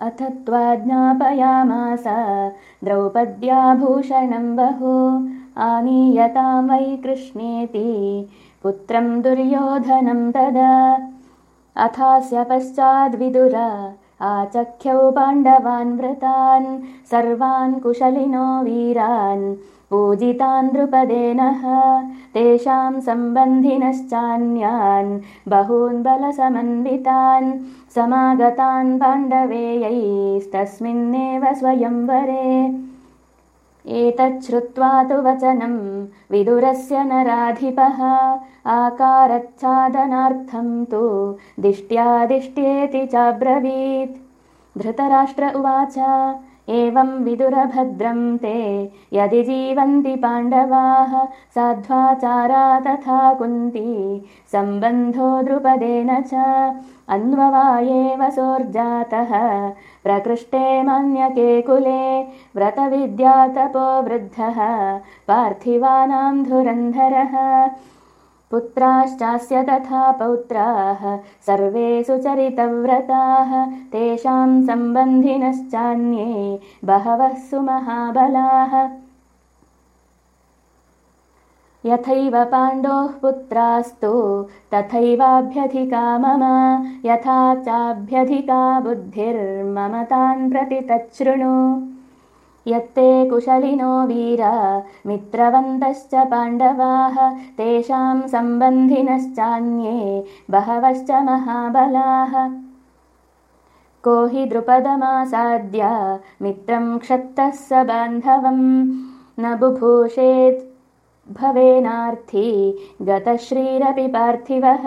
अथ त्वाज्ञापयामास द्रौपद्याभूषणं बहु आनीयतां वै कृष्णेति। पुत्रं दुर्योधनं तदा। अथास्य पश्चाद्विदुर आचख्यौ पाण्डवान् व्रतान् सर्वान् कुशलिनो वीरान्। पूजितान् द्रुपदेनः तेषां सम्बन्धिनश्चान्यान्। बहून् बलसमन्वितान् समागतान् पाण्डवेयैस्तस्मिन्नेव स्वयंवरे एतच्छ्रुत्वा तु वचनं विदुरस्य नराधिपः। आकारच्छादनार्थं तु दिष्ट्यादिष्ट्येति चाब्रवीत्। धृतराष्ट्र उवाच एवं विदुरभद्रं ते यदि जीवन्ति पाण्डवाः साध्वाचारा तथा कुन्ती सम्बन्धो द्रुपदेन च अन्ववायेव सोर्जातः। प्रकृष्टे मान्यके कुले व्रतविद्यातपो वृद्धः पार्थिवानां धुरन्धरः पुत्राश्चास्य तथा पौत्राः सर्वे सुचरितव्रताः तेषां सम्बन्धिनश्चान्ये बहवः सुमहाबलाः। यथैव पाण्डोः पुत्रास्तु तथैवाभ्यधिका मम यथा चाभ्यधिका बुद्धिर्मम तान् प्रति तच्छृणु यत्ते कुशलिनो वीरा मित्रवन्तश्च पाण्डवाः तेषां सम्बन्धिनश्चान्ये बहवश्च महाबलाः। को हि द्रुपदमासाद्य मित्रं क्षत्तः स बान्धवम् न बुभूषेत् भवेनार्थी गतश्रीरपि पार्थिवः